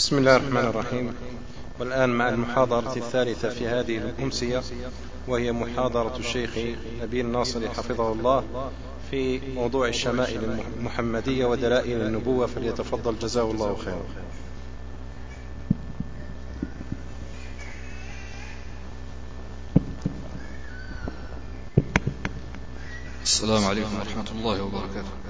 بسم الله الرحمن الرحيم. والآن مع المحاضرة الثالثة في هذه الأمسية وهي محاضرة الشيخ نبيل الناصري حفظه الله في موضوع الشمائل المحمدية ودلائل النبوة فليتفضل جزاه الله خيرا. السلام عليكم ورحمة الله وبركاته.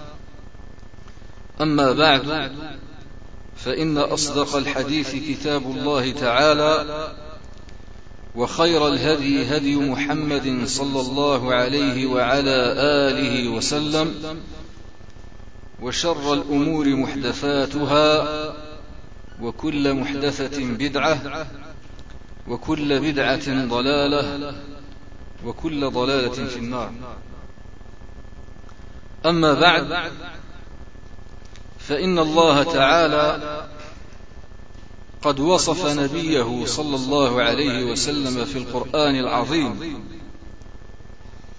أما بعد فإن أصدق الحديث كتاب الله تعالى وخير الهدي هدي محمد صلى الله عليه وعلى آله وسلم وشر الأمور محدثاتها وكل محدثة بدعة وكل بدعة ضلالة وكل ضلالة في النار. أما بعد فإن الله تعالى قد وصف نبيه صلى الله عليه وسلم في القرآن العظيم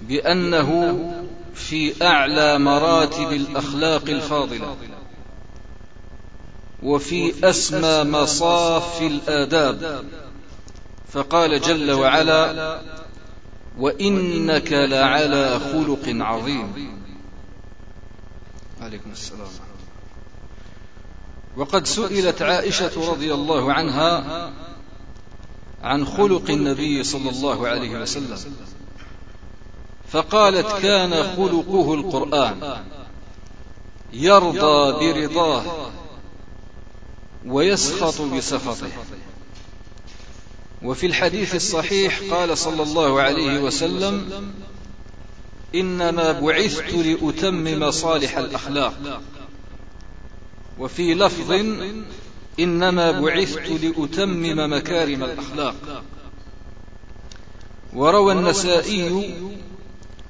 بأنه في أعلى مراتب الأخلاق الفاضلة وفي أسمى مصاف الآداب. فقال جل وعلا وإنك لعلى خلق عظيم. عليكم السلام. وقد سئلت عائشة رضي الله عنها عن خلق النبي صلى الله عليه وسلم. فقالت كان خلقه القرآن يرضى برضاه ويسخط بسخطه. وفي الحديث الصحيح قال صلى الله عليه وسلم إنما بعثت لأتمم صالح الأخلاق. وفي لفظ إنما بعثت لأتمم مكارم الأخلاق. وروى النسائي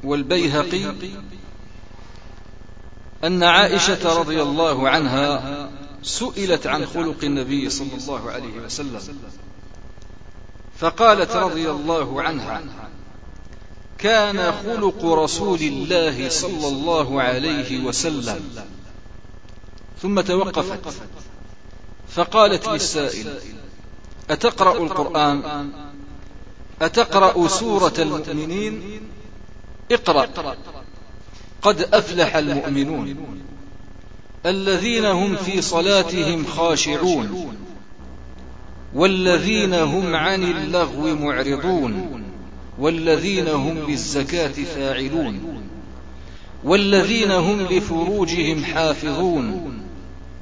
والبيهقي أن عائشة رضي الله عنها سئلت عن خلق النبي صلى الله عليه وسلم فقالت رضي الله عنها كان خلق رسول الله صلى الله عليه وسلم ثم توقفت. فقالت للسائل أتقرأ القرآن؟ أتقرأ سورة المؤمنين؟ اقرأ. قد أفلح المؤمنون. الذين هم في صلاتهم خاشعون. والذين هم عن اللغو معرضون. والذين هم للزكاة فاعلون. والذين هم لفروجهم حافظون.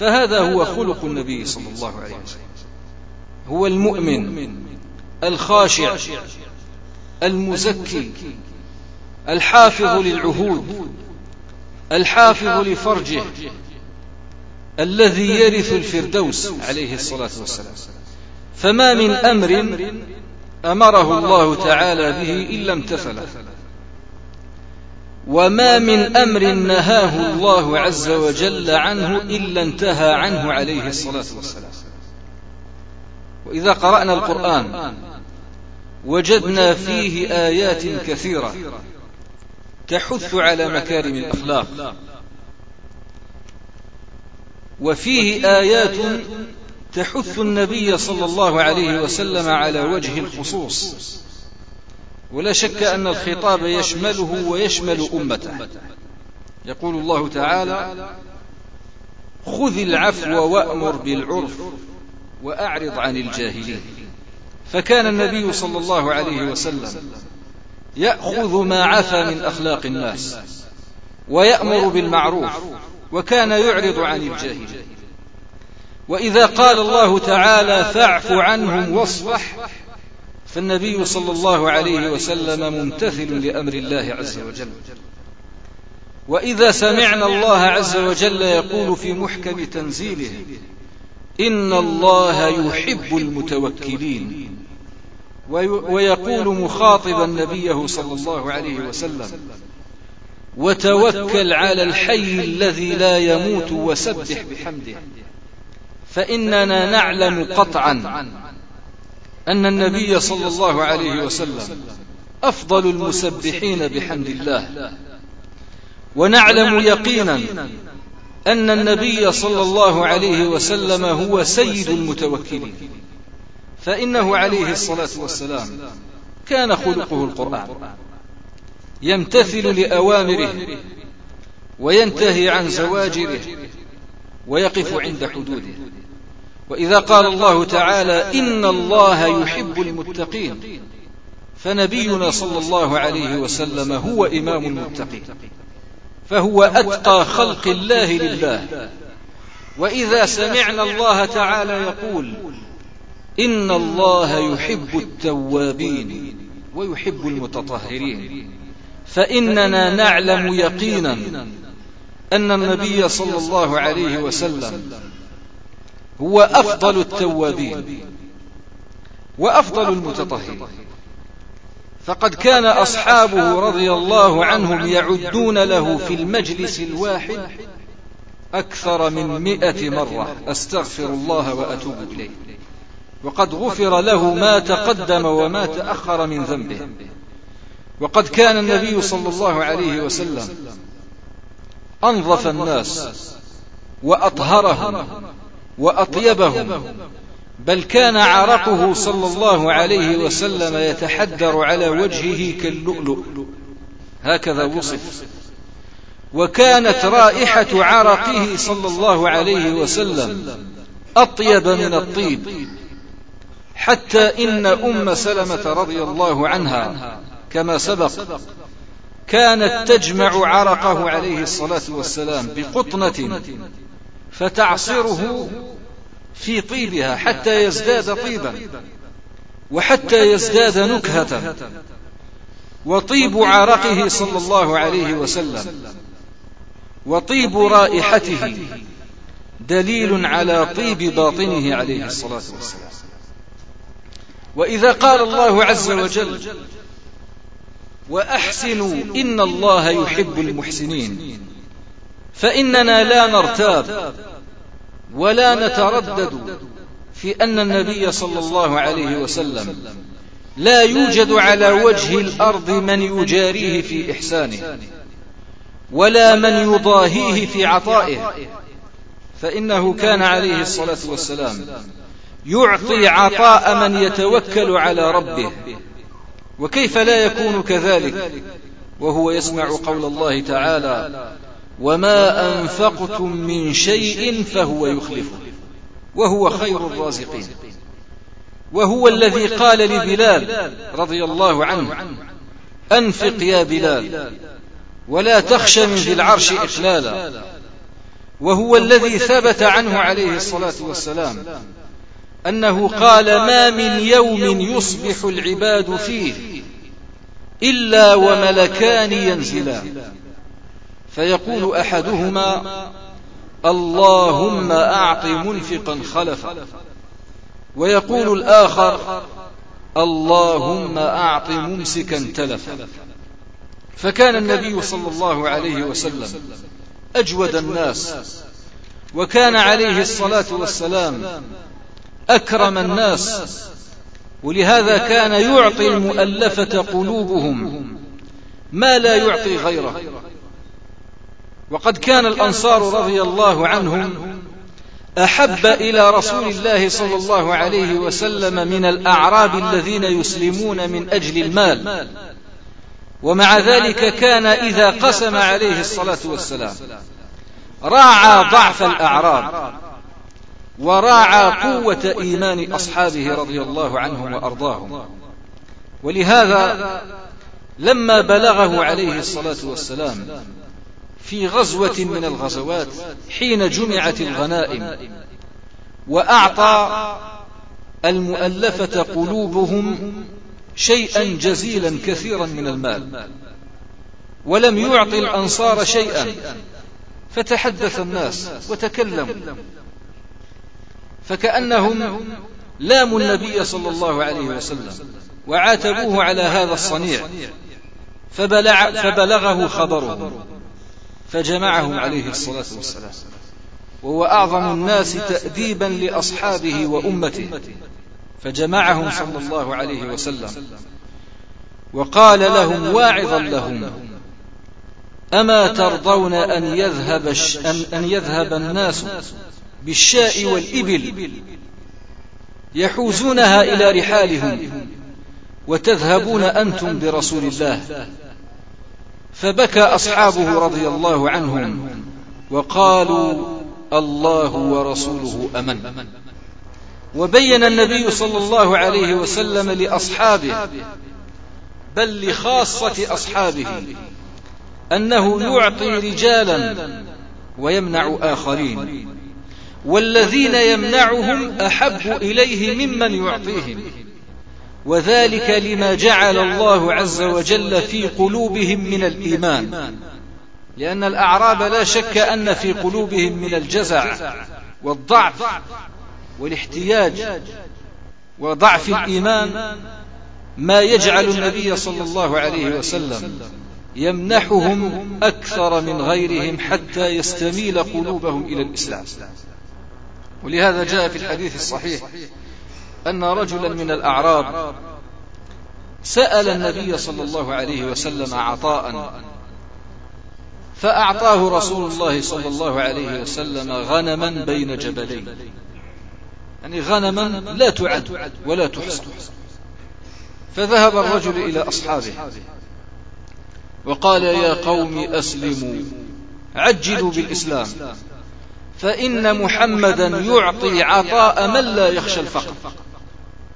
فهذا هو خلق النبي صلى الله عليه وسلم. هو المؤمن الخاشع المزكي الحافظ للعهود الحافظ لفرجه الذي يرث الفردوس عليه الصلاة والسلام. فما من أمر أمره الله تعالى به إلا امتثله. وما من أمر نهاه الله عز وجل عنه إلا انتهى عنه عليه الصلاة والسلام. وإذا قرأنا القرآن وجدنا فيه آيات كثيرة تحث على مكارم الأخلاق. وفيه آيات تحث النبي صلى الله عليه وسلم على وجه الخصوص. ولا شك أن الخطاب يشمله ويشمل أمته. يقول الله تعالى خذ العفو وأمر بالعرف وأعرض عن الجاهلين. فكان النبي صلى الله عليه وسلم يأخذ ما عفى من أخلاق الناس ويأمر بالمعروف وكان يعرض عن الجاهلين. وإذا قال الله تعالى فاعف عنهم واصفح فالنبي صلى الله عليه وسلم ممتثل لأمر الله عز وجل. وإذا سمعنا الله عز وجل يقول في محكم تنزيله إن الله يحب المتوكلين ويقول مخاطبا نبيه صلى الله عليه وسلم وتوكل على الحي الذي لا يموت وسبح بحمده فإننا نعلم قطعا أن النبي صلى الله عليه وسلم أفضل المسبحين بحمد الله. ونعلم يقينا أن النبي صلى الله عليه وسلم هو سيد المتوكلين. فإنه عليه الصلاة والسلام كان خلقه القرآن. يمتثل لأوامره وينتهي عن زواجره ويقف عند حدوده. وإذا قال الله تعالى إن الله يحب المتقين فنبينا صلى الله عليه وسلم هو إمام المتقين فهو أتقى خلق الله لله وإذا سمعنا الله تعالى يقول إن الله يحب التوابين ويحب المتطهرين فإننا نعلم يقينا أن النبي صلى الله عليه وسلم هو أفضل التوابين وأفضل المتطهرين. فقد كان أصحابه رضي الله عنهم يعدون له في المجلس الواحد أكثر من مئة مرة. أستغفر الله وأتوب إليه. وقد غفر له ما تقدم وما تأخر من ذنبه. وقد كان النبي صلى الله عليه وسلم أنظف الناس وأطهرهم وأطيبهم. بل كان عرقه صلى الله عليه وسلم يتحدر على وجهه كاللؤلؤ. هكذا وصف. وكانت رائحة عرقه صلى الله عليه وسلم أطيب من الطيب. حتى إن أم سلمة رضي الله عنها كما سبق كانت تجمع عرقه عليه الصلاة والسلام بقطنة فتعصره في طيبها حتى يزداد طيبا وحتى يزداد نكهة وطيب عرقه صلى الله عليه وسلم وطيب رائحته دليل على طيب باطنه عليه الصلاة والسلام. وإذا قال الله عز وجل وأحسنوا إن الله يحب المحسنين فإننا لا نرتاب ولا نتردد في أن النبي صلى الله عليه وسلم لا يوجد على وجه الأرض من يجاريه في إحسانه ولا من يضاهيه في عطائه فإنه كان عليه الصلاة والسلام يعطي عطاء من يتوكل على ربه. وكيف لا يكون كذلك؟ وهو يسمع قول الله تعالى وما أنفقتم من شيء فهو يخلفه وهو خير الرازقين وهو الذي قال لبلال رضي الله عنه أنفق يا بلال ولا تخش من ذي العرش إخلالا وهو الذي ثبت عنه عليه الصلاة والسلام أنه قال ما من يوم يصبح العباد فيه إلا وملكان ينزلان فيقول أحدهما اللهم أعط منفقا خلفا. ويقول الآخر اللهم أعط ممسكا تلفا. فكان النبي صلى الله عليه وسلم أجود الناس وكان عليه الصلاة والسلام أكرم الناس. ولهذا كان يعطي المؤلفة قلوبهم ما لا يعطي غيره. وقد كان الأنصار رضي الله عنهم أحب إلى رسول الله صلى الله عليه وسلم من الأعراب الذين يسلمون من أجل المال. ومع ذلك كان إذا قسم عليه الصلاة والسلام راعى ضعف الأعراب وراعى قوة إيمان أصحابه رضي الله عنهم وأرضاهم. ولهذا لما بلغه عليه الصلاة والسلام في غزوة من الغزوات حين جمعت الغنائم وأعطى المؤلفة قلوبهم شيئا جزيلا كثيرا من المال ولم يعطي الأنصار شيئا فتحدث الناس وتكلموا فكأنهم لاموا النبي صلى الله عليه وسلم وعاتبوه على هذا الصنيع فبلغه خبرهم فجمعهم عليه الصلاة والسلام. وهو أعظم الناس تأديبا لأصحابه وأمته. فجمعهم صلى الله عليه وسلم. وقال لهم واعظا لهم أما ترضون أن يذهب, أن, أن يذهب الناس بالشاء والإبل؟ يحوزونها إلى رحالهم وتذهبون أنتم برسول الله. فبكى أصحابه رضي الله عنهم وقالوا الله ورسوله أمن. وبين النبي صلى الله عليه وسلم لأصحابه بل لخاصة أصحابه أنه يعطي رجالا ويمنع آخرين والذين يمنعهم أحب إليه ممن يعطيهم. وذلك لما جعل الله عز وجل في قلوبهم من الإيمان. لأن الأعراب لا شك أن في قلوبهم من الجزع والضعف والاحتياج وضعف الإيمان ما يجعل النبي صلى الله عليه وسلم يمنحهم أكثر من غيرهم حتى يستميل قلوبهم إلى الإسلام. ولهذا جاء في الحديث الصحيح أن رجلا من الأعراب سأل النبي صلى الله عليه وسلم عطاء فأعطاه رسول الله صلى الله عليه وسلم غنما بين جبلين. يعني غنما لا تعد ولا تحصى. فذهب الرجل إلى أصحابه وقال يا قوم أسلموا عجلوا بالإسلام فإن محمدا يعطي عطاء من لا يخشى الفقر.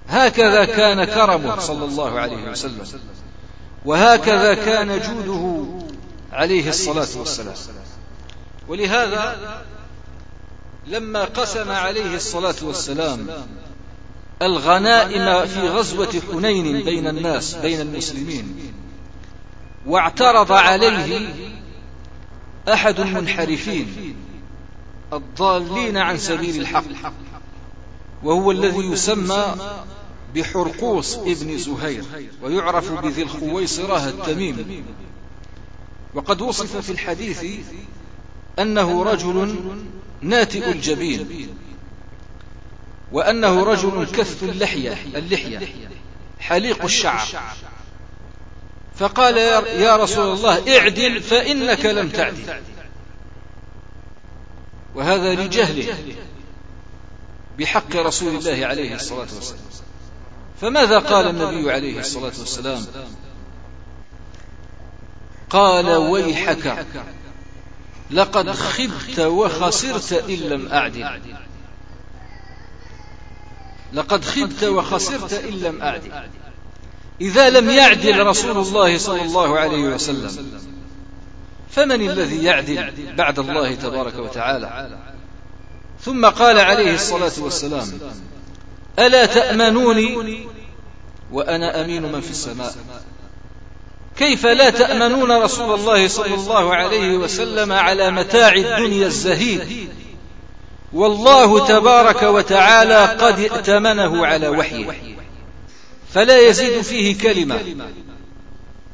هكذا كان كرمه صلى الله عليه وسلم. وهكذا كان جوده عليه الصلاة والسلام. ولهذا لما قسم عليه الصلاة والسلام الغنائم في غزوة حنين بين الناس بين المسلمين واعترض عليه أحد المنحرفين الضالين عن سبيل الحق وهو الذي يسمى بحرقوس ابن زهير ويعرف بذي الخويصرة التميم. وقد وصف في الحديث أنه رجل ناتئ الجبين وأنه رجل كث اللحية اللحية حليق الشعر. فقال يا رسول الله اعدل فإنك لم تعدل. وهذا لجهله بحق رسول الله عليه الصلاة والسلام. فماذا قال النبي عليه الصلاة والسلام؟ قال ويحك لقد خبت وخسرت إن لم أعدل. لقد خبت وخسرت إن لم أعدل. إذا لم يعدل رسول الله صلى الله عليه وسلم فمن الذي يعدل بعد الله تبارك وتعالى؟ ثم قال عليه الصلاة والسلام ألا تأمنوني وأنا أمين من في السماء. كيف لا تأمنون رسول الله صلى الله عليه وسلم على متاع الدنيا الزهيد؟ والله تبارك وتعالى قد ائتمنه على وحيه. فلا يزيد فيه كلمة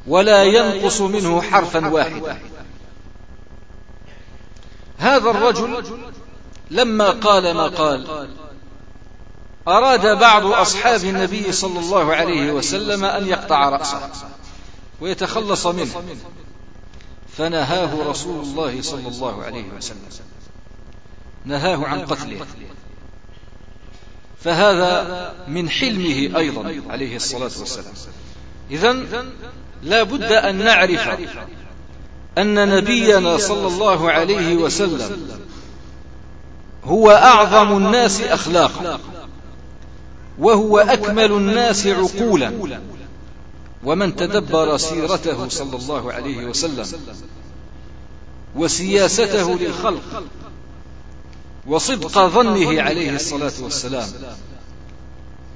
ولا ينقص منه حرفا واحدا. هذا الرجل لما قال ما قال أراد بعض أصحاب النبي صلى الله عليه وسلم أن يقطع رأسه ويتخلص منه فنهاه رسول الله صلى الله عليه وسلم نهاه عن قتله. فهذا من حلمه أيضا عليه الصلاة والسلام. إذا لا بد أن نعرف أن نبينا صلى الله عليه وسلم هو أعظم الناس أخلاقا. وهو أكمل الناس عقولا. ومن تدبر سيرته صلى الله عليه وسلم. وسياسته للخلق. وصدق ظنه عليه الصلاة والسلام.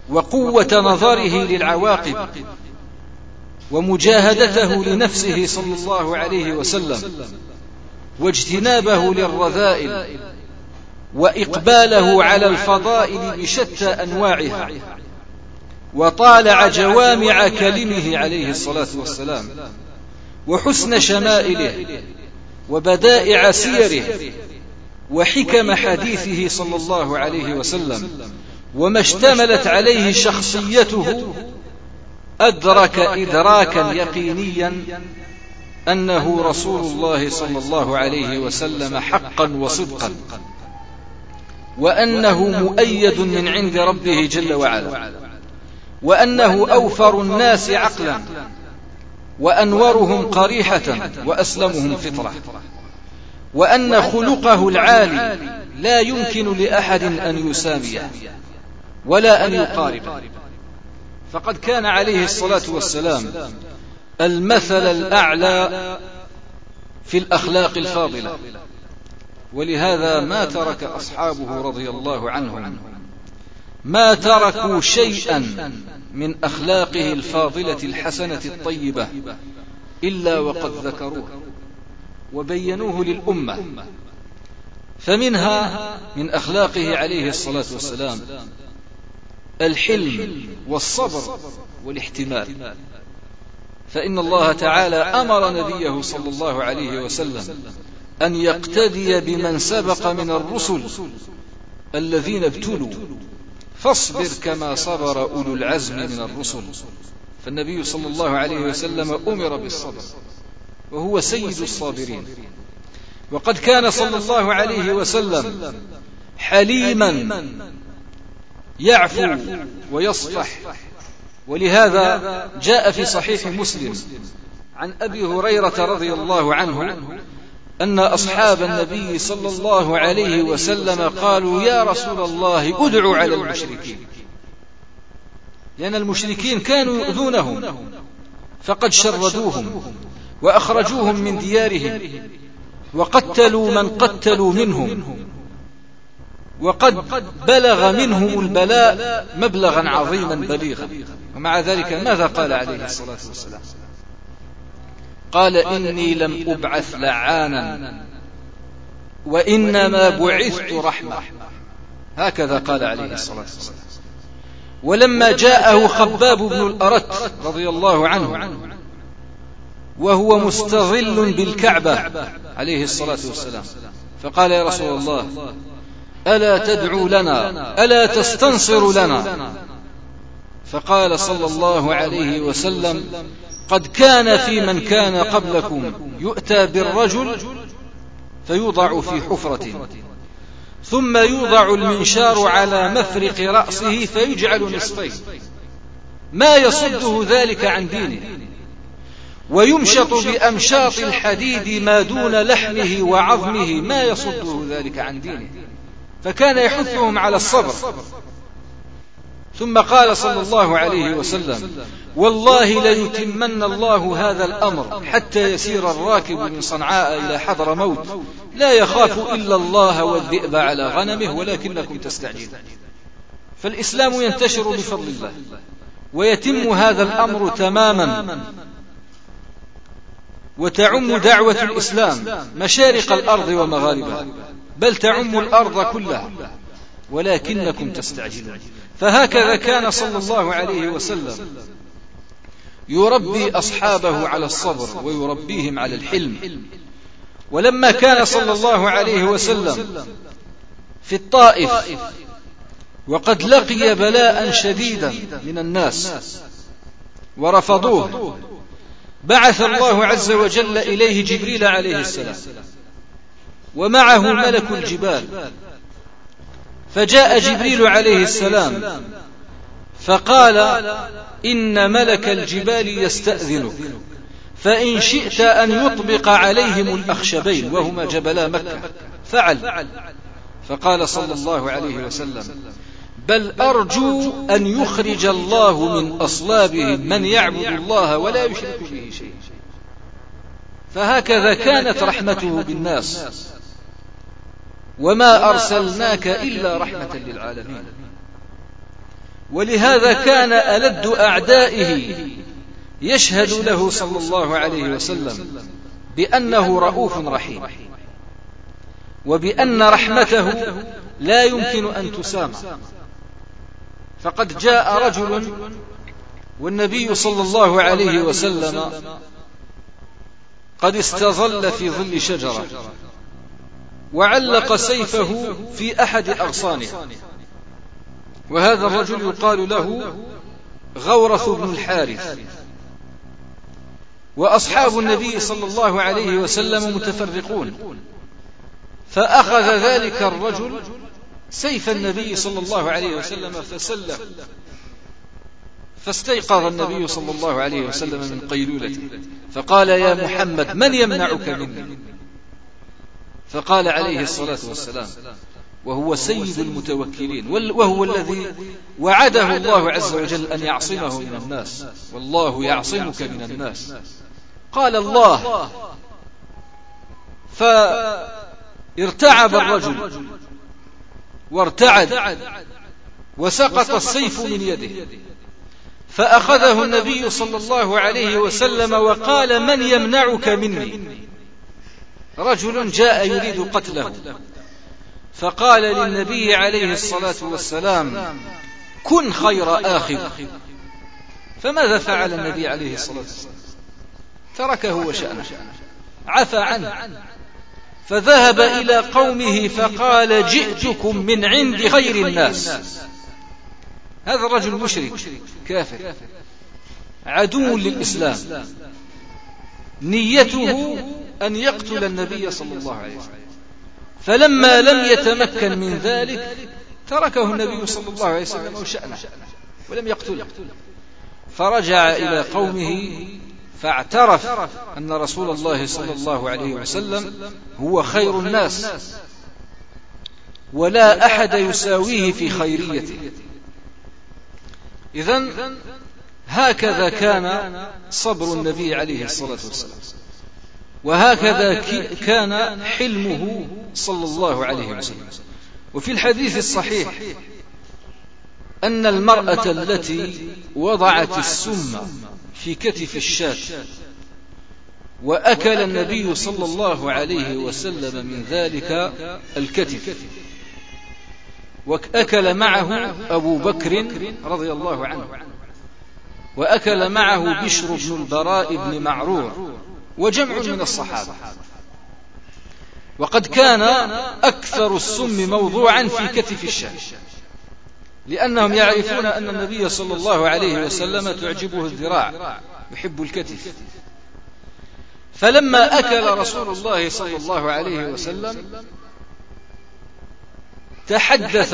وقوة نظره للعواقب. ومجاهدته لنفسه صلى الله عليه وسلم. واجتنابه للرذائل. وإقباله على الفضائل بشتى أنواعها. وطالع جوامع كلمه عليه الصلاة والسلام وحسن شمائله وبدائع سيره وحكم حديثه صلى الله عليه وسلم وما اشتملت عليه شخصيته أدرك إدراكا يقينيا أنه رسول الله صلى الله عليه وسلم حقا وصدقا. وأنه مؤيد من عند ربه جل وعلا. وأنه أوفر الناس عقلا. وأنورهم قريحة وأسلمهم فطرة. وأن خلقه العالي لا يمكن لأحد أن يساميه ولا أن يقاربه فقد كان عليه الصلاة والسلام المثل الأعلى في الأخلاق الفاضلة. ولهذا ما ترك أصحابه رضي الله عنهم. ما تركوا شيئا من أخلاقه الفاضلة الحسنة الطيبة إلا وقد ذكروه وبينوه للأمة. فمنها من أخلاقه عليه الصلاة والسلام. الحلم والصبر والاحتمال. فإن الله تعالى أمر نبيه صلى الله عليه وسلم. أن يقتدي بمن سبق من الرسل الذين ابتلوا. فاصبر كما صبر أولو العزم من الرسل. فالنبي صلى الله عليه وسلم أمر بالصبر وهو سيد الصابرين. وقد كان صلى الله عليه وسلم حليما يعفو ويصفح. ولهذا جاء في صحيح مسلم عن أبي هريرة رضي الله عنه أن أصحاب النبي صلى الله عليه وسلم قالوا يا رسول الله ادع على المشركين. لأن المشركين كانوا يؤذونهم فقد شردوهم وأخرجوهم من ديارهم وقتلوا من قتلوا منهم وقد بلغ منهم البلاء مبلغا عظيما بليغا. ومع ذلك ماذا قال عليه الصلاة والسلام؟ قال إني لم أبعث لعانا وإنما بعثت رحمة. هكذا قال عليه الصلاة والسلام. ولما جاءه خباب بن الأرت رضي الله عنه وهو مستظل بالكعبة عليه الصلاة والسلام فقال يا رسول الله ألا تدعو لنا؟ ألا تستنصر لنا؟ فقال صلى الله عليه وسلم قد كان في من كان قبلكم يؤتى بالرجل فيوضع في حفرة. ثم يوضع المنشار على مفرق رأسه فيجعل نصفين. ما يصده ذلك عن دينه. ويمشط بأمشاط الحديد ما دون لحمه وعظمه. ما يصده ذلك عن دينه. فكان يحثهم على الصبر. ثم قال صلى الله عليه وسلم والله ليتمن الله هذا الأمر حتى يسير الراكب من صنعاء إلى حضر موت. لا يخاف إلا الله والذئب على غنمه ولكنكم تستعجلون. فالإسلام ينتشر بفضل الله ويتم هذا الأمر تماما. وتعم دعوة الإسلام مشارق الأرض ومغاربها بل تعم الأرض كلها ولكنكم تستعجلون. فهكذا كان صلى الله عليه وسلم. يربي أصحابه على الصبر ويربيهم على الحلم. ولما كان صلى الله عليه وسلم في الطائف وقد لقي بلاء شديدا من الناس ورفضوه بعث الله عز وجل إليه جبريل عليه السلام ومعه ملك الجبال فجاء جبريل عليه السلام فقال إن ملك الجبال يستأذنك. فإن شئت أن يطبق عليهم الأخشبين وهما جبلا مكة. فعل. فقال صلى الله عليه وسلم بل أرجو أن يخرج الله من أصلابهم من يعبد الله ولا يشرك به شيء. فهكذا كانت رحمته بالناس. وما أرسلناك إلا رحمة للعالمين. ولهذا كان ألد أعدائه يشهد له صلى الله عليه وسلم بأنه رؤوف رحيم وبأن رحمته لا يمكن أن تسامى. فقد جاء رجل والنبي صلى الله عليه وسلم قد استظل في ظل شجرة. وعلق سيفه في أحد أغصانها. وهذا الرجل يقال له غورث بن الحارث. وأصحاب النبي صلى الله عليه وسلم متفرقون. فأخذ ذلك الرجل سيف النبي صلى الله عليه وسلم فسله. فاستيقظ النبي صلى الله عليه وسلم من قيلولته فقال يا محمد من يمنعك مني؟ فقال عليه الصلاة والسلام وهو سيد المتوكلين وهو الذي وعده الله عز وجل أن يعصمه من الناس. والله يعصمك من الناس. قال الله. فارتعب الرجل وارتعد وسقط السيف من يده. فأخذه النبي صلى الله عليه وسلم وقال من يمنعك مني؟ رجل جاء يريد قتله. فقال للنبي عليه الصلاة والسلام كن خير آخذ. فماذا فعل النبي عليه الصلاة والسلام؟ تركه وشأنه عفى عنه. فذهب إلى قومه فقال جئتكم من عند خير الناس. هذا الرجل مشرك كافر عدو للإسلام. نيته أن يقتل النبي صلى الله عليه وسلم. فلما لم يتمكن من ذلك تركه النبي صلى الله عليه وسلم وشأنه ولم يقتله. فرجع إلى قومه فاعترف أن رسول الله صلى الله عليه وسلم هو خير الناس. ولا أحد يساويه في خيريته. إذا هكذا كان صبر النبي عليه الصلاة والسلام. وهكذا كان حلمه صلى الله عليه وسلم. وفي الحديث الصحيح أن المرأة التي وضعت السم في كتف الشاة. وأكل النبي صلى الله عليه وسلم من ذلك الكتف. وأكل معه أبو بكر رضي الله عنه. وأكل معه بشر بن البراء بن معرور. وجمع من الصحابة. وقد كان أكثر السم موضوعا في كتف الشاة لأنهم يعرفون أن النبي صلى الله عليه وسلم تعجبه الذراع يحب الكتف. فلما أكل رسول الله صلى الله عليه وسلم تحدث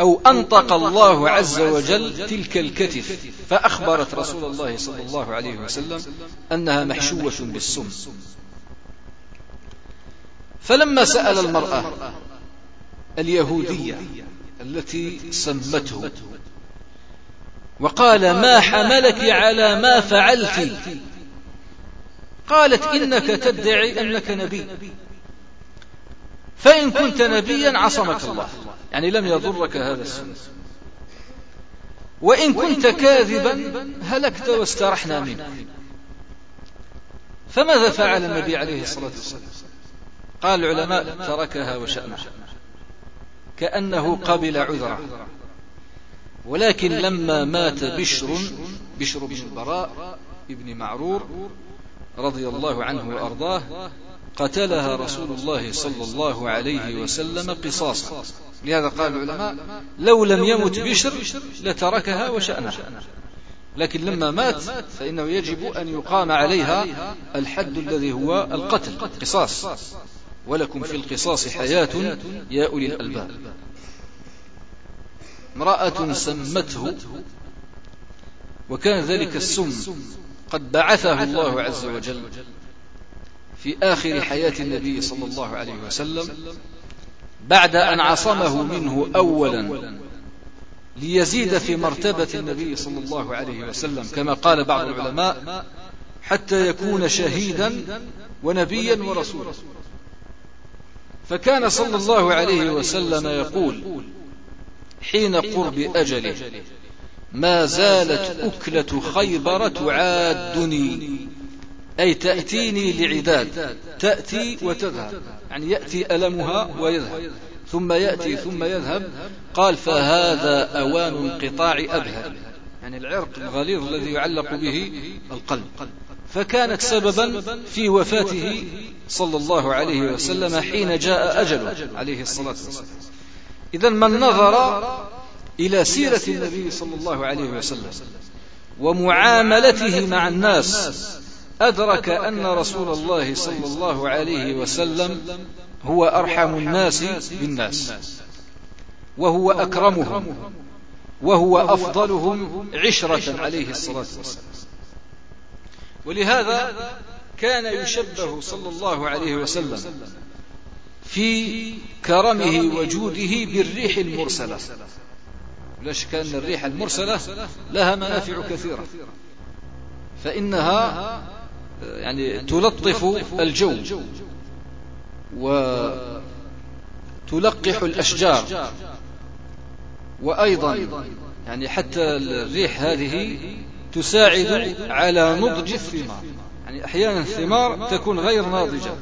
أو أنطق الله عز وجل تلك الكتف. فأخبرت رسول الله صلى الله عليه وسلم أنها محشوة بالسم. فلما سأل المرأة اليهودية التي سمته وقال ما حملك على ما فعلت؟ قالت إنك تدعي أنك نبي. فإن كنت نبيا عصمك الله. يعني لم يضرك هذا السنة. وإن كنت كاذبا هلكت واسترحنا منك. فماذا فعل النبي عليه الصلاة والسلام؟ قال العلماء تركها وشأنها كأنه قبل عذره. ولكن لما مات بشر بشر بن البراء ابن معرور رضي الله عنه وأرضاه قتلها رسول الله صلى الله عليه وسلم قصاصا. لهذا قال العلماء لو لم يمت بشر لتركها وشأنها. لكن لما مات فإنه يجب أن يقام عليها الحد الذي هو القتل قصاص ولكم في القصاص حياة يا أولي الألباب. امرأة سمته وكان ذلك السم قد بعثه الله عز وجل في آخر حياة النبي صلى الله عليه وسلم بعد أن عصمه منه أولا ليزيد في مرتبة النبي صلى الله عليه وسلم كما قال بعض العلماء حتى يكون شهيدا ونبيا ورسولا. فكان صلى الله عليه وسلم يقول حين قرب أجله ما زالت أكلة خيبر تعادني أي تأتيني لعداد. تأتي وتذهب. يعني يأتي ألمها ويذهب. ثم يأتي ثم يذهب. قال فهذا أوان انقطاع أبهى يعني العرق الغليظ الذي يعلق به القلب. فكانت سببا في وفاته صلى الله عليه وسلم حين جاء أجله عليه الصلاة والسلام. إذا من نظر إلى سيرة النبي صلى الله عليه وسلم. ومعاملته مع الناس. أدرك أن رسول الله صلى الله عليه وسلم هو أرحم الناس بالناس وهو أكرمهم وهو أفضلهم عشرة عليه الصلاة والسلام. ولهذا كان يشبه صلى الله عليه وسلم في كرمه وجوده بالريح المرسلة. لا شك أن الريح المرسلة لها منافع كثيرة فإنها يعني تلطف الجو وتلقح الأشجار. وأيضا يعني حتى الريح هذه تساعد على نضج الثمار. يعني أحيانا الثمار تكون غير ناضجة.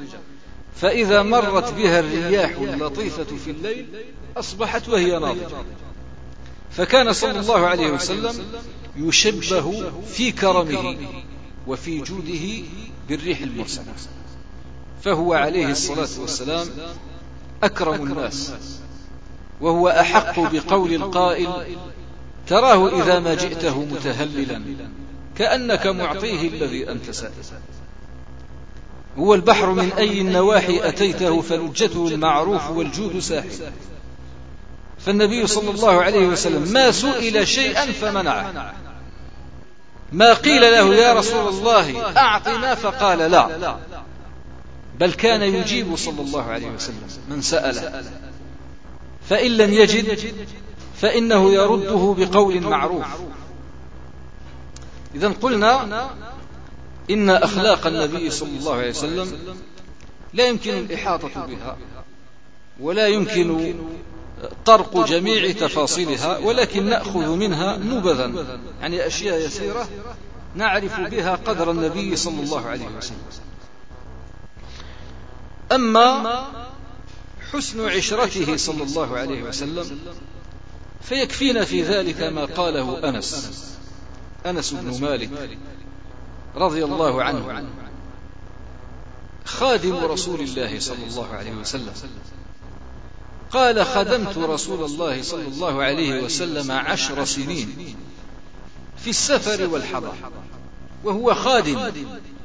فإذا مرت بها الرياح اللطيفة في الليل أصبحت وهي ناضجة. فكان صلى الله عليه وسلم يشبه في كرمه. وفي جوده بالريح المرسلة. فهو عليه الصلاة والسلام أكرم الناس. وهو أحق بقول القائل تراه إذا ما جئته متهللا كأنك معطيه الذي أنت سائل. هو البحر من أي النواحي أتيته فلجته المعروف والجود ساحل. فالنبي صلى الله عليه وسلم ما سئل شيئا فمنعه. ما قيل له يا رسول الله أعطنا فقال لا. بل كان يجيب صلى الله عليه وسلم من سأله. فإن لم يجد فإنه يرده بقول معروف. إذا قلنا إن أخلاق النبي صلى الله عليه وسلم لا يمكن الإحاطة بها ولا يمكن طرق جميع تفاصيلها ولكن نأخذ منها نبذا يعني أشياء يسيرة نعرف بها قدر النبي صلى الله عليه وسلم. أما حسن عشرته صلى الله عليه وسلم فيكفينا في ذلك ما قاله أنس. أنس. بن مالك رضي الله عنه. خادم رسول الله صلى الله عليه وسلم. قال خدمت رسول الله صلى الله عليه وسلم عشر سنين في السفر والحضر وهو خادم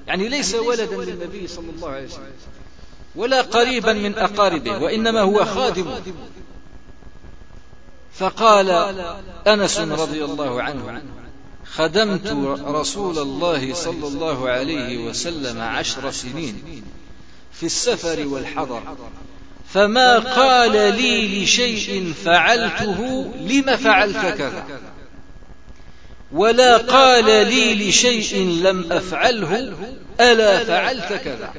يعني ليس ولدا للنبي صلى الله عليه وسلم ولا قريبا من أقاربه وإنما هو خادم. فقال أنس رضي الله عنه خدمت رسول الله صلى الله عليه وسلم عشر سنين في السفر والحضر. فما قال لي لشيء فعلته لم فعلت كذا. ولا قال لي لشيء لم أفعله ألا فعلت كذا.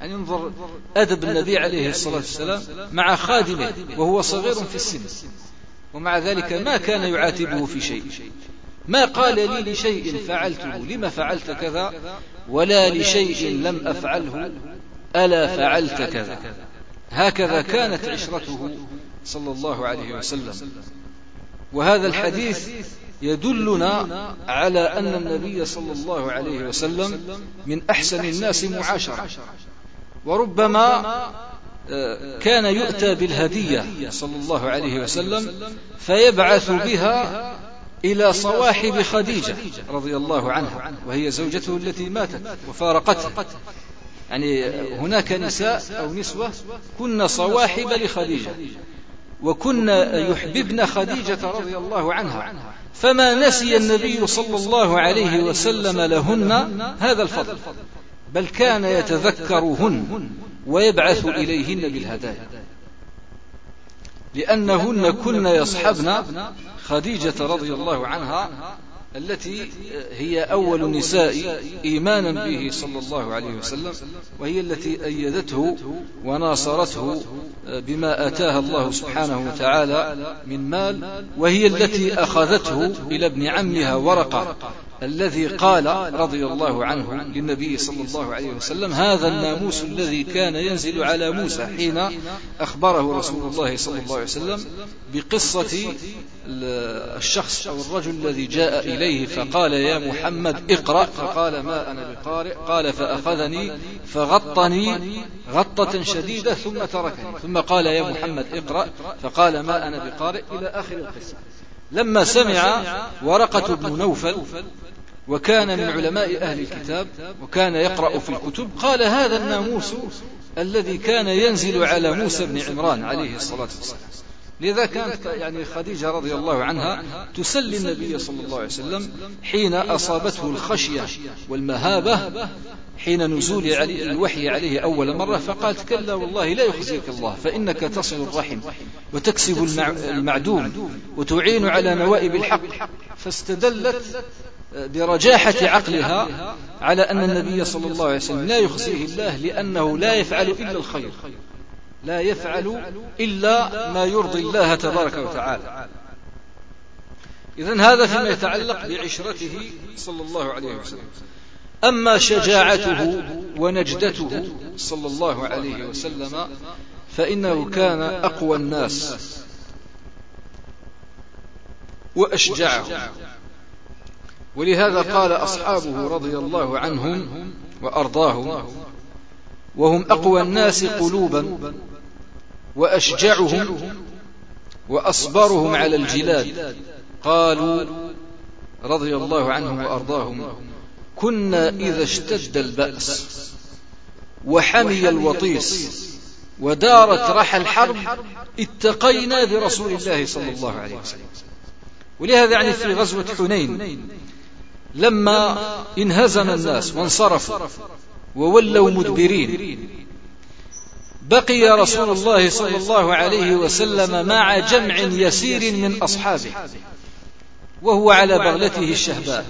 يعني انظر أدب النبي عليه الصلاة والسلام مع خادمه وهو صغير في السن. ومع ذلك ما كان يعاتبه في شيء. ما قال لي لشيء فعلته لما فعلت كذا ولا لشيء لم أفعله ألا فعلت كذا. هكذا كانت عشرته صلى الله عليه وسلم. وهذا الحديث يدلنا على أن النبي صلى الله عليه وسلم من أحسن الناس معاشرة. وربما آه، كان يؤتى بالهدية صلى الله عليه وسلم فيبعث بها إلى صواحب خديجة رضي الله عنها. وهي زوجته التي ماتت وفارقته. يعني هناك نساء أو نسوة كن صواحب لخديجة وكن يحببن خديجة رضي الله عنها فما نسي النبي صلى الله عليه وسلم لهن هذا الفضل بل كان يتذكرهن ويبعث إليهن بالهدايا لأنهن كن يصحبن خديجة رضي الله عنها التي هي أول نساء إيمانا به صلى الله عليه وسلم وهي التي أيدته وناصرته بما آتاها الله سبحانه وتعالى من مال وهي التي أخذته إلى ابن عمها ورقة. الذي قال رضي الله عنه للنبي صلى الله عليه وسلم هذا الناموس الذي كان ينزل على موسى حين أخبره رسول الله صلى الله عليه وسلم بقصة الشخص أو الرجل الذي جاء إليه فقال يا محمد اقرأ. فقال ما أنا بقارئ. قال فأخذني فغطني غطة شديدة ثم تركني. ثم قال يا محمد اقرأ. فقال ما أنا بقارئ. إلى آخر القصة. لما سمع ورقة بن نوفل وكان من علماء أهل الكتاب وكان يقرأ في الكتب. قال هذا الناموس الذي كان ينزل على موسى بن عمران عليه الصلاة والسلام. لذا كانت يعني خديجة رضي الله عنها تسلي النبي صلى الله عليه وسلم حين أصابته الخشية والمهابة حين نزول الوحي عليه أول مرة فقالت كلا والله لا يخزيك الله فإنك تصل الرحم وتكسب المعدوم وتعين على نوائب الحق. فاستدلت برجاحة عقلها على أن النبي صلى الله عليه وسلم لا يخزيه الله لأنه لا يفعل إلا الخير. لا يفعل إلا ما يرضي الله تبارك وتعالى. إذن هذا فيما يتعلق بعشرته صلى الله عليه وسلم. أما شجاعته ونجدته صلى الله عليه وسلم فإنه كان أقوى الناس وأشجعهم. ولهذا قال أصحابه رضي الله عنهم وأرضاهم وهم أقوى الناس قلوبا وأشجعهم وأصبرهم على الجلاد. قالوا رضي الله عنهم وأرضاهم كنا إذا اشتد البأس وحمي الوطيس ودارت رحى الحرب اتقينا برسول الله صلى الله عليه وسلم. ولهذا يعني في غزوة حنين لما انهزم الناس وانصرفوا وولوا مدبرين. بقي رسول الله صلى الله عليه وسلم مع جمع يسير من أصحابه وهو على بغلته الشهباء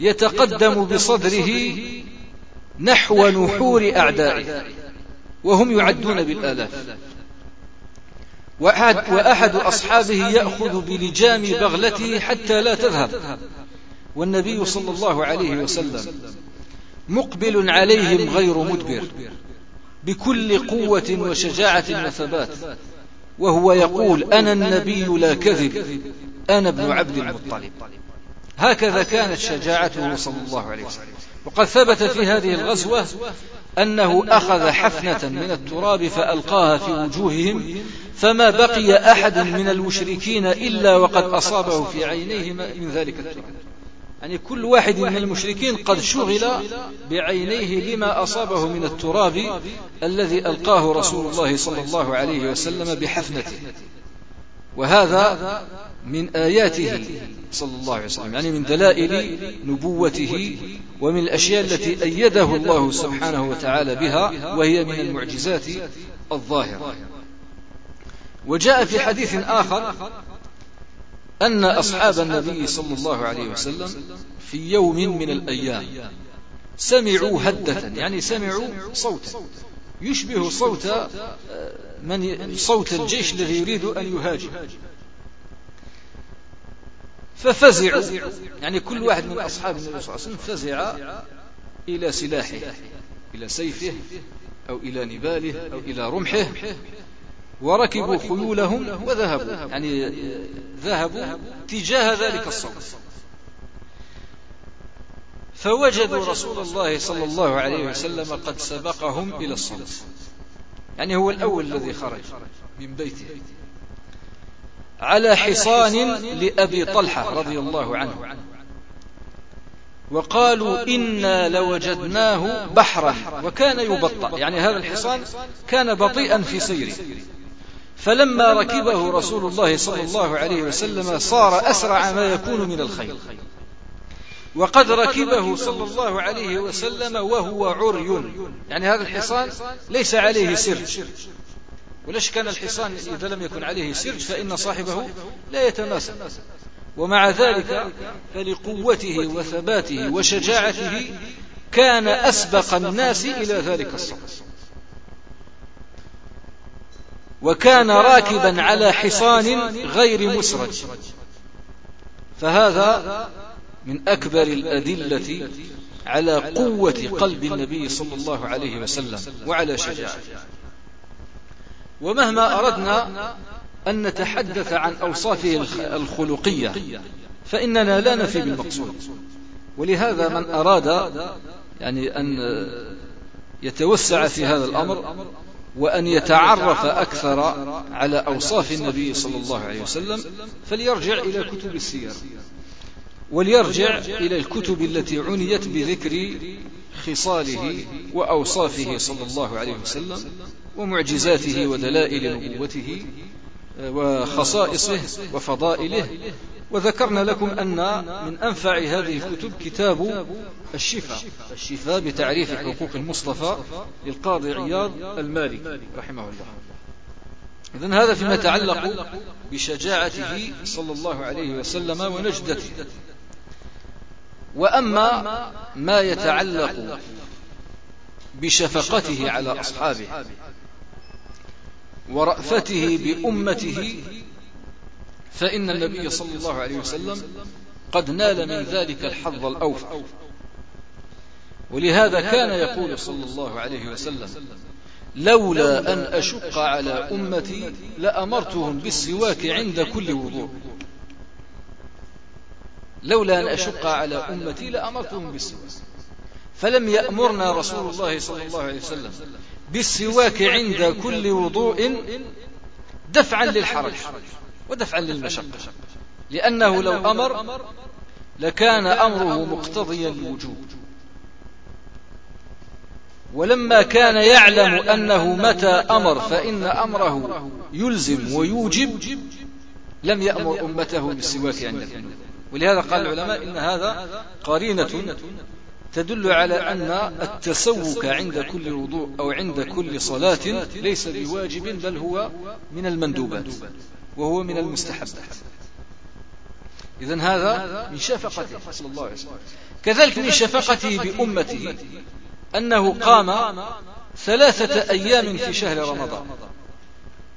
يتقدم بصدره نحو نحور أعدائه وهم يعدون بالآلاف. وأحد, وأحد أصحابه يأخذ بلجام بغلته حتى لا تذهب. والنبي صلى الله عليه وسلم مقبل عليهم غير مدبر بكل قوة وشجاعة وثبات. وهو يقول أنا النبي لا كذب أنا ابن عبد المطلب. هكذا كانت شجاعته صلى الله عليه وسلم. وقد ثبت في هذه الغزوة أنه أخذ حفنة من التراب فألقاها في وجوههم فما بقي أحد من المشركين إلا وقد أصابه في عينيه من ذلك التراب. يعني كل واحد من المشركين قد شغل بعينيه لما أصابه من التراب الذي ألقاه رسول الله صلى الله عليه وسلم بحفنته. وهذا من آياته صلى الله عليه وسلم. يعني من دلائل نبوته ومن الأشياء التي أيده الله سبحانه وتعالى بها وهي من المعجزات الظاهرة. وجاء في حديث آخر أن أصحاب النبي صلى الله عليه وسلم في يوم من الأيام سمعوا هدة يعني سمعوا صوتا. يشبه صوت من صوت الجيش الذي يريد أن يهاجم ففزعوا. يعني كل واحد من أصحاب النبي صلى الله عليه وسلم فزع إلى سلاحه إلى سيفه أو إلى نباله أو إلى رمحه. وركبوا خيولهم وذهبوا. يعني ذهبوا تجاه ذلك الصوت فوجدوا رسول الله صلى الله عليه وسلم قد سبقهم إلى الصوت يعني هو الأول الذي خرج من بيته. على حصان لأبي طلحة رضي الله عنه. وقالوا إنا لوجدناه بحرا وكان يبطأ. يعني هذا الحصان كان بطيئا في سيره. فلما ركبه رسول الله صلى الله عليه وسلم صار أسرع ما يكون من الخيل وقد ركبه صلى الله عليه وسلم وهو عري. يعني هذا الحصان ليس عليه سرج. وليش كان الحصان إذا لم يكن عليه سرج فإن صاحبه لا يتماسك ومع ذلك فلقوته وثباته وشجاعته كان أسبق الناس إلى ذلك الصوت وكان راكبا على حصان غير مسرج. فهذا من أكبر الأدلة على قوة قلب النبي صلى الله عليه وسلم وعلى شجاعته. ومهما أردنا أن نتحدث عن أوصافه الخلقية فإننا لا نفي بالمقصود. ولهذا من أراد يعني أن يتوسع في هذا الأمر وأن يتعرف أكثر على أوصاف النبي صلى الله عليه وسلم فليرجع إلى كتب السير. وليرجع إلى الكتب التي عنيت بذكر خصاله وأوصافه صلى الله عليه وسلم ومعجزاته ودلائل نبوته وخصائصه وفضائله. وذكرنا لكم أن من أنفع هذه الكتب كتاب الشفاء. الشفاء بتعريف حقوق المصطفى للقاضي عياض المالكي رحمه الله. إذن هذا فيما يتعلق بشجاعته صلى الله عليه وسلم ونجدته. وأما ما يتعلق بشفقته على أصحابه ورأفته بأمته فإن النبي صلى الله عليه وسلم قد نال من ذلك الحظ الأوفى. ولهذا كان يقول صلى الله عليه وسلم لولا أن أشق على أمتي لأمرتهم بالسواك عند كل وضوء. لولا أن أشق على أمتي لأمرتهم بالسواك. فلم يأمرنا رسول الله صلى الله عليه وسلم بالسواك عند كل وضوء دفعا للحرج. ودفعا للمشقة. لأنه لو أمر لكان أمره مقتضيا للوجوب. ولما كان يعلم أنه متى أمر فإن أمره يلزم ويوجب. لم يأمر أمته بالسواك عند الجنوب ولهذا قال العلماء إن هذا قرينة تدل على أن التسوك عند كل وضوء أو عند كل صلاة ليس بواجب بل هو من المندوبات. وهو من المستحبات إذن هذا من شفقته صلى الله عليه وسلم. كذلك من شفقته بأمته أنه قام ثلاثة أيام في شهر رمضان.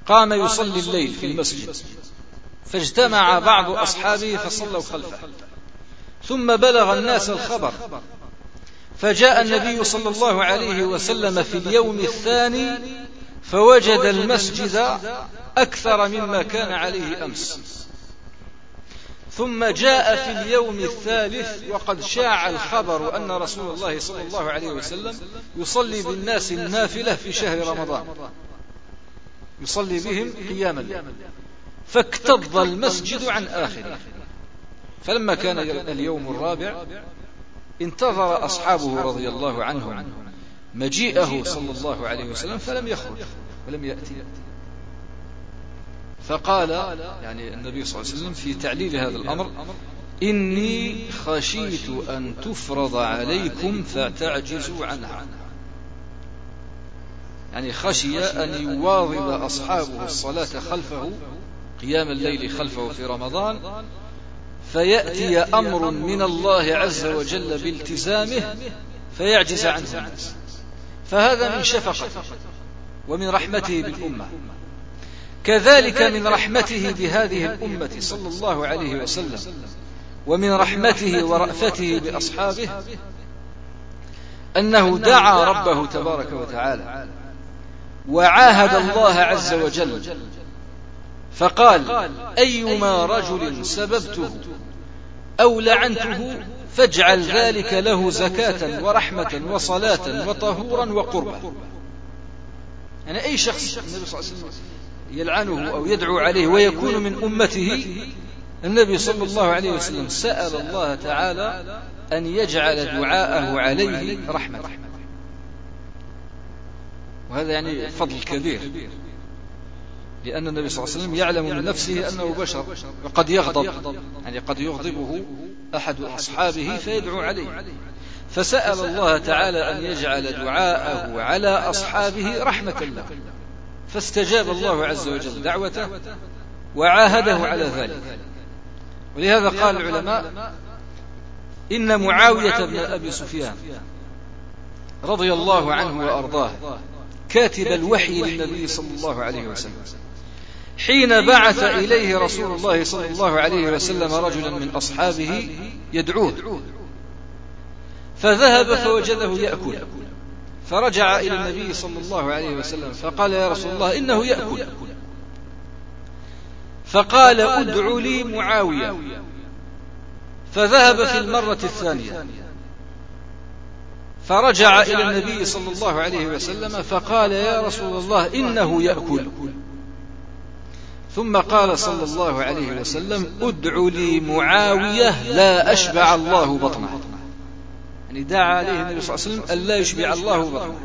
قام يصلي الليل في المسجد. فاجتمع بعض أصحابه فصلوا خلفه. ثم بلغ الناس الخبر. فجاء النبي صلى الله عليه وسلم في اليوم الثاني فوجد المسجد أكثر مما كان عليه أمس. ثم جاء في اليوم الثالث وقد شاع الخبر أن رسول الله صلى الله عليه وسلم يصلي بالناس النافلة في شهر رمضان. يصلي بهم قياما. فاكتظ المسجد عن آخره. فلما كان اليوم الرابع انتظر أصحابه رضي الله عنهم. مجيئه صلى الله عليه وسلم فلم يخرج ولم يأتي. فقال يعني النبي صلى الله عليه وسلم في تعليل هذا الأمر إني خشيت أن تفرض عليكم فتعجزوا عنها. يعني خشي أن يواظب أصحابه الصلاة خلفه قيام الليل خلفه في رمضان فيأتي أمر من الله عز وجل بالتزامه فيعجز عنه. فهذا من شفقة ومن رحمته بالأمة. كذلك من رحمته بهذه الأمة صلى الله عليه وسلم ومن رحمته ورأفته بأصحابه أنه دعا ربه تبارك وتعالى وعاهد الله عز وجل فقال أيما رجل سببته أو لعنته فاجعل ذلك له زكاة ورحمة وصلاة وطهورا وقربا يعني أي شخص النبي صلى الله عليه وسلم يلعنه أو يدعو عليه ويكون من أمته. النبي صلى الله عليه وسلم سأل الله تعالى أن يجعل دعاءه عليه رحمة. وهذا يعني فضل كبير. لأن النبي صلى الله عليه وسلم يعلم من نفسه أنه بشر. وقد يغضب. يعني قد يغضبه أحد أصحابه فيدعو عليه. فسأل الله تعالى أن يجعل دعاءه على أصحابه رحمة له. فاستجاب الله عز وجل دعوته وعاهده على ذلك. ولهذا قال العلماء إن معاوية بن أبي سفيان رضي الله عنه وأرضاه كاتب الوحي للنبي صلى الله عليه وسلم. حين بعث إليه رسول الله صلى الله عليه وسلم رجلا من أصحابه يدعوه. فذهب فوجده يأكل. فرجع إلى النبي صلى الله عليه وسلم فقال يا رسول الله إنه يأكل. فقال ادع لي معاوية. فذهب في المرة الثانية. فرجع إلى النبي صلى الله عليه وسلم فقال يا رسول الله إنه يأكل. ثم قال صلى الله عليه وسلم ادع لي معاوية لا أشبع الله بطنه. يعني دعا عليه النبي صلى الله عليه وسلم أن لا يشبع الله بطنه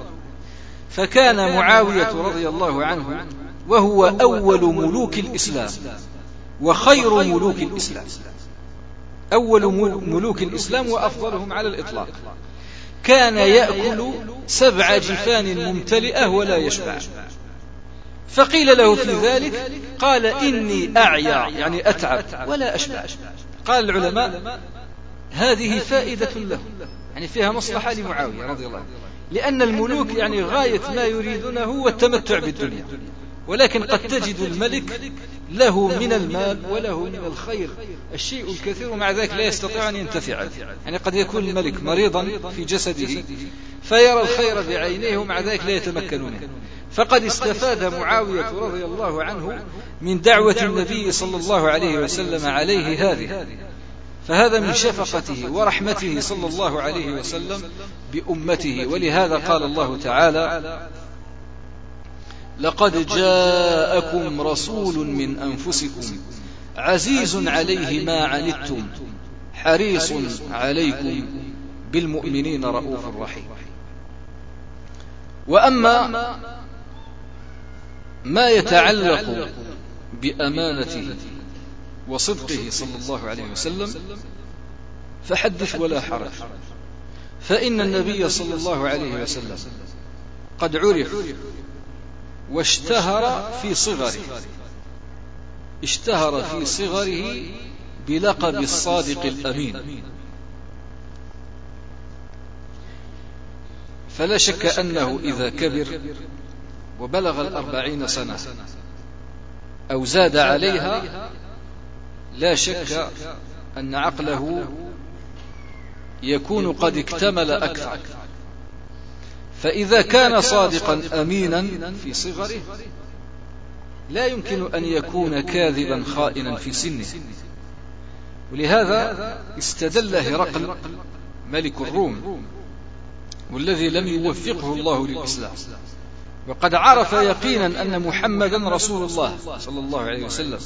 فكان معاوية رضي الله عنه وهو أول ملوك الإسلام. وخير ملوك الإسلام. أول ملوك الإسلام وأفضلهم على الإطلاق. كان يأكل سبع جفان ممتلئة ولا يشبع. فقيل له في ذلك قال إني أعيا يعني أتعب ولا أشبع. قال العلماء هذه فائدة له. يعني فيها مصلحة لمعاوية رضي الله عنه. لأن الملوك يعني غاية ما يريدونه هو التمتع بالدنيا. ولكن قد تجد الملك له من المال وله من الخير. الشيء الكثير ومع ذلك لا يستطيع أن ينتفع. يعني قد يكون الملك مريضا في جسده فيرى الخير بعينيه ومع ذلك لا يتمكن منه فقد استفاد معاوية رضي الله عنه من دعوة النبي صلى الله عليه وسلم عليه هذه. فهذا من شفقته ورحمته صلى الله عليه وسلم بأمته. ولهذا قال الله تعالى لقد جاءكم رسول من أنفسكم. عزيز عليه ما عنتم. حريص عليكم بالمؤمنين رؤوف رحيم. وأما ما يتعلق بأمانته وصدقه صلى الله عليه وسلم فحدث ولا حرج. فإن النبي صلى الله عليه وسلم قد عرف واشتهر في صغره اشتهر في صغره بلقب الصادق الأمين. فلا شك أنه إذا كبر وبلغ الأربعين سنة أو زاد عليها لا شك أن عقله يكون قد اكتمل أكثر. فإذا كان صادقا أمينا في صغره لا يمكن أن يكون كاذبا خائنا في سنه. ولهذا استدل هرقل ملك الروم والذي لم يوفقه الله للإسلام. وقد عرف يقينا أن محمدا رسول الله صلى الله عليه وسلم.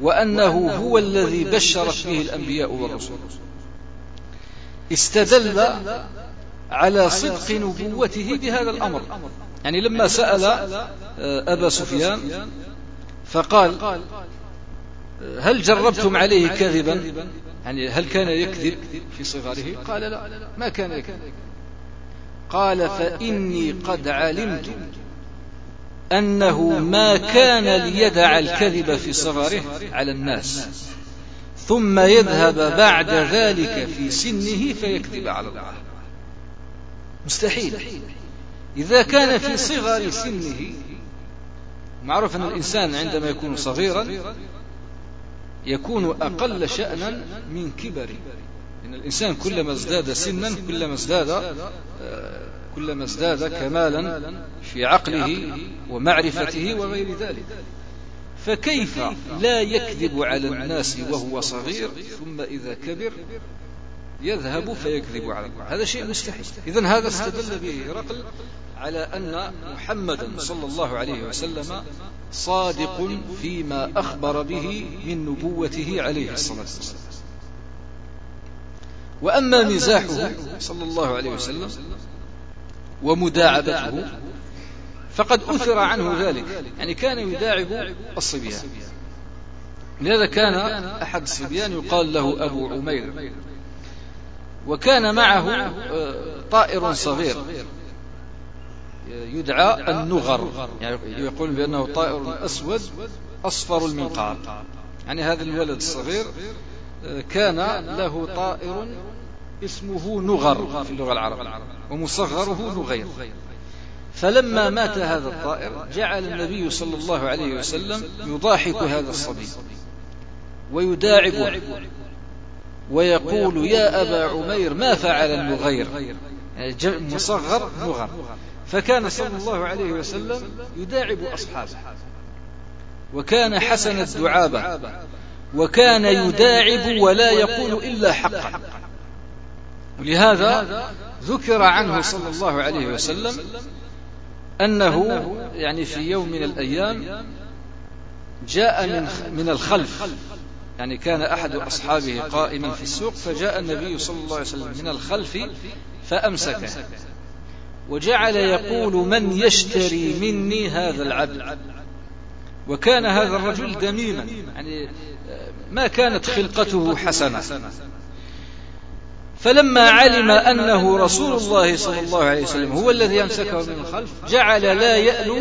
وأنه هو الذي بشرت به الأنبياء والرسل. استدل على صدق نبوته بهذا الأمر. يعني لما سأل أبا سفيان فقال هل جربتم عليه كذبا؟ يعني هل كان يكذب في صغره قال لا ما كان يكذب. قال فإني قد علمت. أنه ما كان ليدع الكذب في صغره على الناس. ثم يذهب بعد ذلك في سنه فيكذب على الله. مستحيل. إذا كان في صغر سنه. معروف أن الإنسان عندما يكون صغيرا يكون أقل شأنا من كبره. إن الإنسان كلما ازداد سنا كلما ازداد كلما ازداد كمالا في عقله ومعرفته وغير ذلك. فكيف لا يكذب على الناس وهو صغير ثم إذا كبر يذهب فيكذب على الله؟ هذا شيء مستحيل. إذا هذا استدل به هرقل على أن محمدا صلى الله عليه وسلم صادق فيما أخبر به من نبوته عليه الصلاة والسلام. وأما مزاحه صلى الله عليه وسلم ومداعبته. فقد أثر عنه ذلك. يعني كان يداعب الصبيان. لهذا كان أحد الصبيان يقال له أبو عمير. وكان معه آه، طائر صغير. يدعى النغر. يعني يقول بأنه طائر أسود أصفر المنقار. يعني هذا الولد الصغير آه، كان له طائر اسمه نغر في اللغة العربية ومصغره نغير. فلما مات هذا الطائر جعل النبي صلى الله عليه وسلم يضاحك هذا الصبي ويداعبه ويقول يا أبا عمير ما فعل النغير؟ يعني مصغر نغر. فكان صلى الله عليه وسلم يداعب أصحابه. وكان حسن الدعابة. وكان يداعب ولا يقول إلا حقا. ولهذا ذكر عنه صلى الله عليه وسلم أنه يعني في يوم من الأيام جاء من من الخلف. يعني كان أحد أصحابه قائما في السوق فجاء النبي صلى الله عليه وسلم من الخلف فأمسكه. وجعل يقول من يشتري مني هذا العبد؟ وكان هذا الرجل دميما. يعني ما كانت خلقته حسنة. فلما علم أنه رسول الله صلى الله عليه وسلم هو الذي أمسكه من الخلف جعل لا يألو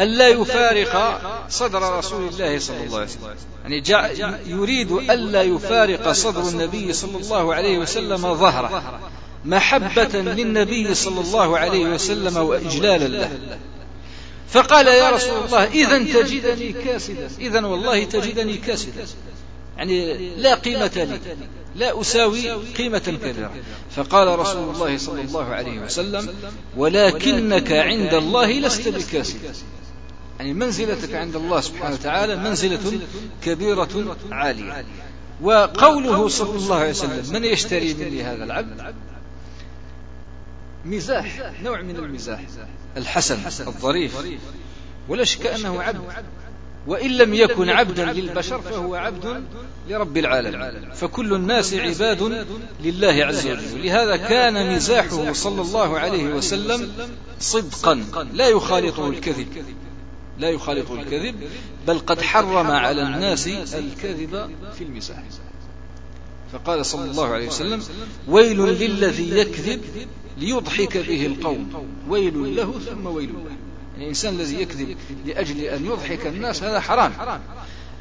ألا يفارق صدر رسول الله صلى الله عليه وسلم. يعني يريد ألا يفارق صدر النبي صلى الله عليه وسلم ظهره محبة للنبي صلى الله عليه وسلم وإجلالا له. فقال يا رسول الله إذا تجدني كاسدا إذا والله تجدني كاسدا. يعني لا قيمة لي. لا أساوي قيمة كبيرة فقال رسول الله صلى الله عليه وسلم ولكنك عند الله لست بكاسد يعني منزلتك عند الله سبحانه وتعالى منزلة كبيرة عالية. وقوله صلى الله عليه وسلم من يشتري مني هذا العبد؟ مزاح نوع من المزاح الحسن الظريف. ولا شك أنه عبد. وإن لم يكن عبدا للبشر فهو عبد لرب العالمين. فكل الناس عباد لله عز وجل. لهذا كان مزاحه صلى الله عليه وسلم صدقا. لا يخالطه الكذب. لا يخالطه الكذب بل قد حرم على الناس الكذب في المزاح. فقال صلى الله عليه وسلم ويل للذي يكذب ليضحك به القوم. ويل له ثم ويل له. الإنسان الذي يكذب لأجل أن يضحك الناس هذا حرام.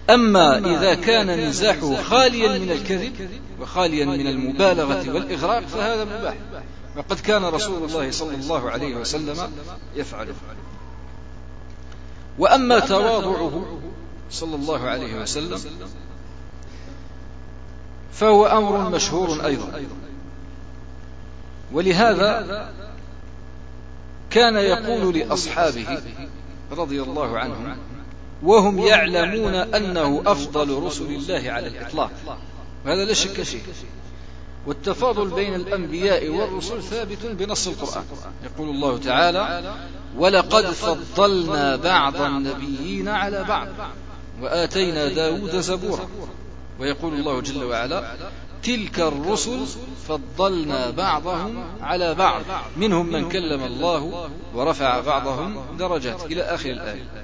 أما إذا كان مزاحه خاليا من الكذب وخاليا من المبالغة والإغراق فهذا مباح. وقد كان رسول الله صلى الله عليه وسلم يفعله وأما تواضعه صلى الله عليه وسلم فهو أمر مشهور أيضا. ولهذا كان يقول لأصحابه رضي الله عنهم وهم يعلمون أنه أفضل رسل الله على الإطلاق. وهذا لا شك فيه. والتفاضل بين الأنبياء والرسل ثابت بنص القرآن. يقول الله تعالى ولقد فضلنا بعض النبيين على بعض وآتينا داود زبورا. ويقول الله جل وعلا تلك الرسل فضلنا بعضهم على بعض. منهم من كلم الله ورفع بعضهم درجات إلى آخر الآية.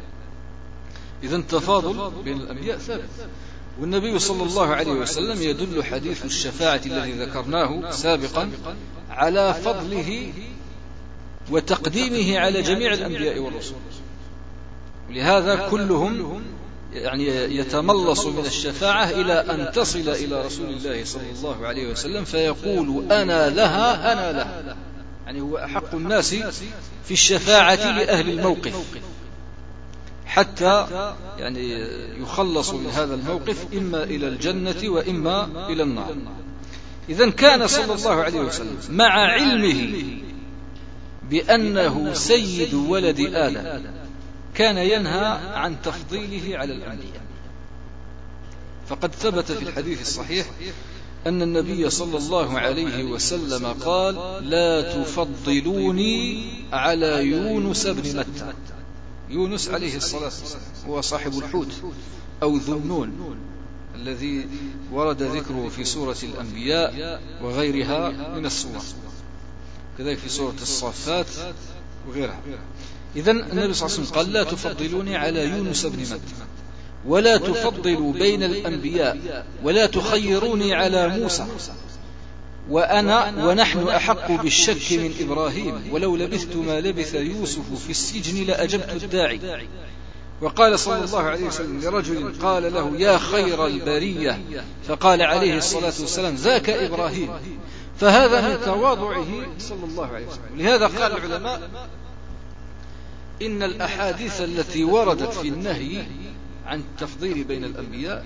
إذا التفاضل بين الأنبياء ثابت. والنبي صلى الله عليه وسلم يدل حديث الشفاعة الذي ذكرناه سابقا على فضله وتقديمه على جميع الأنبياء والرسل. لهذا كلهم يعني يتملص من الشفاعة إلى أن تصل إلى رسول الله صلى الله عليه وسلم فيقول أنا لها أنا لها. يعني هو أحق الناس في الشفاعة لأهل الموقف. حتى يعني يخلص من هذا الموقف إما إلى الجنة وإما إلى النار. إذا كان صلى الله عليه وسلم مع علمه بأنه سيد ولد آدم. كان ينهى عن تفضيله على الأنبياء. فقد ثبت في الحديث الصحيح أن النبي صلى الله عليه وسلم قال لا تفضلوني على يونس بن متى. يونس عليه الصلاة والسلام هو صاحب الحوت أو ذو النون الذي ورد ذكره في سورة الأنبياء وغيرها من السور كذلك في سورة الصافات وغيرها. إذا النبي صلى الله عليه وسلم قال لا تفضلوني على يونس بن متى ولا تفضلوا بين الأنبياء ولا تخيروني على موسى وأنا ونحن أحق بالشك من إبراهيم ولو لبثت ما لبث يوسف في السجن لأجبت الداعي. وقال صلى الله عليه وسلم لرجل قال له يا خير البرية فقال عليه الصلاة والسلام ذاك إبراهيم. فهذا من تواضعه صلى الله عليه وسلم. لهذا قال العلماء إن الأحاديث التي وردت في النهي عن التفضيل بين الأنبياء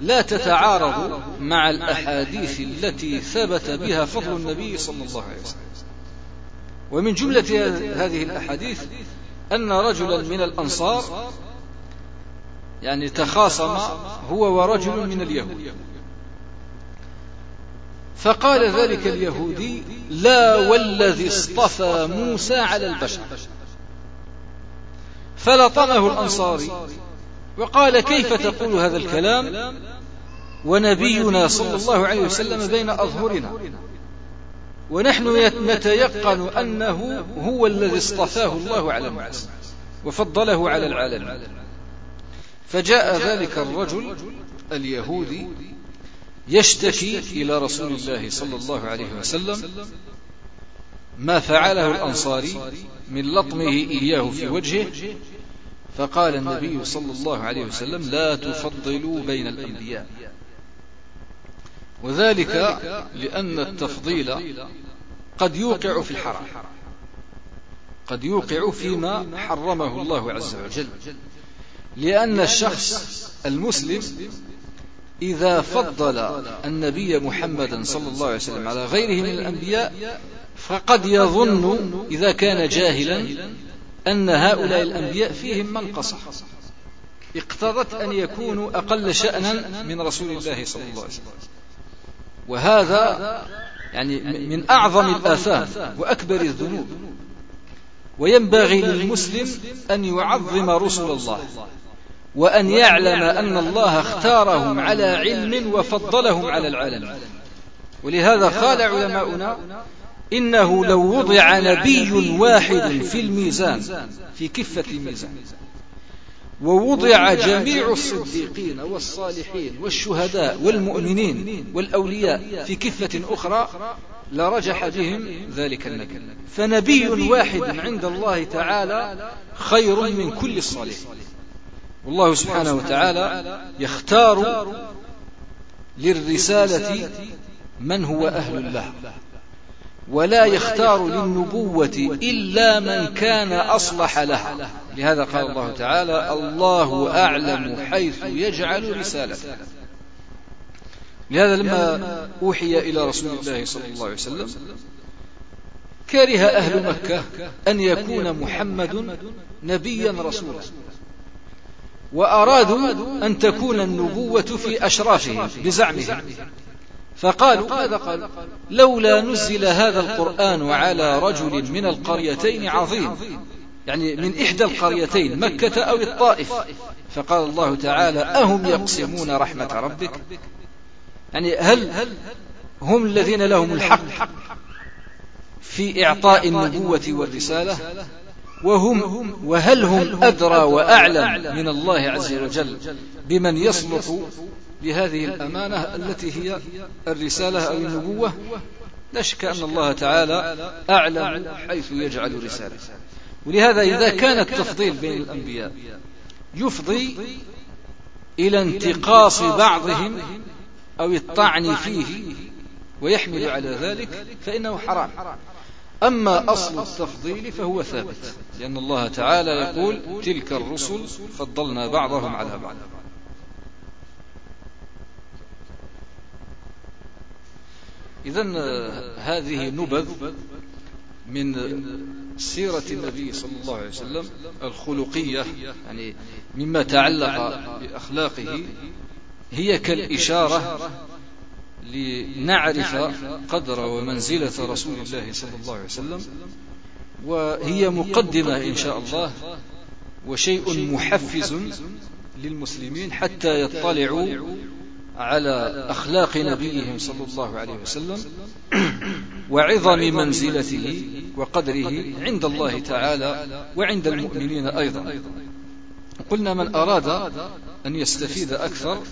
لا تتعارض مع الأحاديث التي ثبت بها فضل النبي صلى الله عليه وسلم. ومن جملة هذه الأحاديث أن رجلا من الأنصار يعني تخاصم هو ورجل من اليهود. فقال ذلك اليهودي لا والذي اصطفى موسى على البشر. فلطمه الأنصاري وقال كيف تقول هذا الكلام؟ ونبينا صلى الله عليه وسلم بين أظهرنا. ونحن نتيقن أنه هو الذي اصطفاه الله على الناس وفضله على العالمين. فجاء ذلك الرجل اليهودي يشتكي إلى رسول الله صلى الله عليه وسلم ما فعله الأنصاري من لطمه إياه في وجهه فقال النبي صلى الله عليه وسلم لا تفضلوا بين الأنبياء. وذلك لأن التفضيل قد يوقع في الحرام قد يوقع فيما حرمه الله عز وجل لأن الشخص المسلم إذا فضل النبي محمدا صلى الله عليه وسلم على غيره من الأنبياء فقد يظن إذا كان جاهلا أن هؤلاء الأنبياء فيهم منقصة اقتضت أن يكونوا أقل شأنا من رسول الله صلى الله عليه وسلم. وهذا يعني من أعظم الآثام وأكبر الذنوب. وينبغي للمسلم أن يعظم رسل الله وأن يعلم أن الله اختارهم على علم وفضلهم على العالم ولهذا قال علماؤنا إنه لو وضع نبي واحد في الميزان في كفة الميزان. ووضع جميع الصديقين والصالحين والشهداء والمؤمنين والأولياء في كفة أخرى لرجح بهم ذلك النبي. فنبي واحد عند الله تعالى خير من كل الصالحين. والله سبحانه وتعالى يختار للرسالة من هو أهل الله. ولا يختار للنبوة إلا من كان أصلح لها. لهذا قال الله تعالى الله أعلم حيث يجعل رسالته. لهذا لما أوحي إلى رسول الله صلى الله عليه وسلم كره أهل مكة أن يكون محمد نبيا رسولا وأرادوا أن تكون النبوة في أشرافهم بزعمهم. فقالوا ماذا قالوا؟ لولا نزل هذا القرآن على رجل من القريتين عظيم يعني من إحدى القريتين مكة أو الطائف. فقال الله تعالى أهم يقسمون رحمة ربك؟ يعني هل هم الذين لهم الحق في إعطاء النبوة والرسالة؟ وهم وهل هم أدرى وأعلم من الله عز وجل بمن يصلح لهذه الأمانة التي هي الرسالة أو النبوة لا شك أن الله تعالى أعلم حيث يجعل رسالة ولهذا إذا كان التفضيل بين الأنبياء يفضي إلى انتقاص بعضهم أو الطعن فيه ويحمل على ذلك فإنه حرام. أما أصل التفضيل فهو ثابت لأن الله تعالى يقول تلك الرسل فضلنا بعضهم على بعض. إذا هذه نبذ من سيرة النبي صلى الله عليه وسلم الخلقية يعني مما تعلق بأخلاقه. هي كالإشارة لنعرف قدر ومنزلة رسول الله صلى الله عليه وسلم. وهي مقدمة إن شاء الله. وشيء محفز للمسلمين حتى يطلعوا على أخلاق نبيهم صلى الله عليه وسلم وعظم منزلته وقدره عند الله تعالى وعند المؤمنين أيضا. قلنا من أراد أن يستفيد أكثر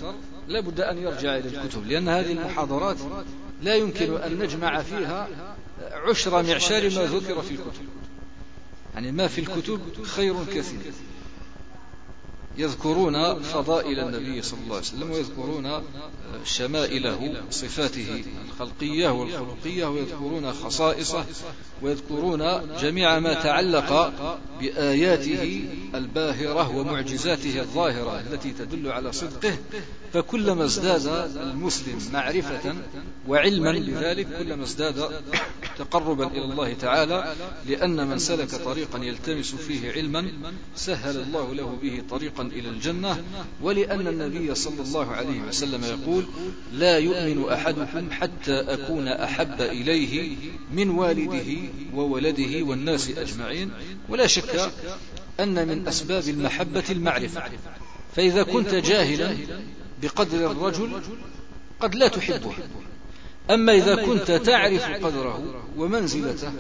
لا بد أن يرجع إلى الكتب لأن هذه المحاضرات لا يمكن أن نجمع فيها عشر معشار ما ذكر في الكتب. يعني ما في الكتب خير كثير. يذكرون فضائل النبي صلى الله عليه وسلم ويذكرون شمائله صفاته الخلقية والخلقية ويذكرون خصائصه ويذكرون جميع ما تعلق بآياته الباهرة ومعجزاته الظاهرة التي تدل على صدقه. فكلما ازداد المسلم معرفة وعلما بذلك كلما ازداد تقربا إلى الله تعالى لأن من سلك طريقا يلتمس فيه علما سهل الله له به طريقا إلى الجنة ولأن النبي صلى الله عليه وسلم يقول لا يؤمن أحدكم حتى أكون أحب إليه من والده وولده والناس أجمعين. ولا شك أن من أسباب المحبة المعرفة. فإذا كنت جاهلا بقدر الرجل قد لا تحبه. أما إذا كنت تعرف قدره ومنزلته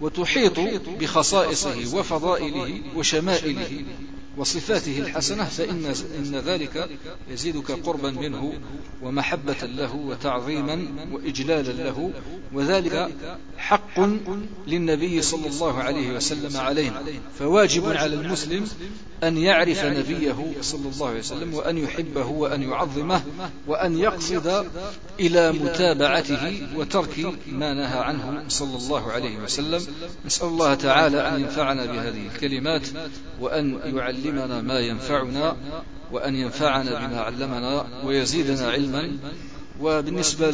وتحيط بخصائصه وفضائله وشمائله وصفاته الحسنة فإن إن ذلك يزيدك قربا منه ومحبة له وتعظيما وإجلالا له وذلك حق للنبي صلى الله عليه وسلم علينا فواجب على المسلم أن يعرف نبيه صلى الله عليه وسلم وأن يحبه وأن يعظمه وأن يقصد إلى متابعته وترك ما نهى عنه صلى الله عليه وسلم. نسأل الله تعالى أن ينفعنا بهذه الكلمات وأن يعلمنا ما ينفعنا وأن ينفعنا بما علمنا ويزيدنا علما. وبالنسبة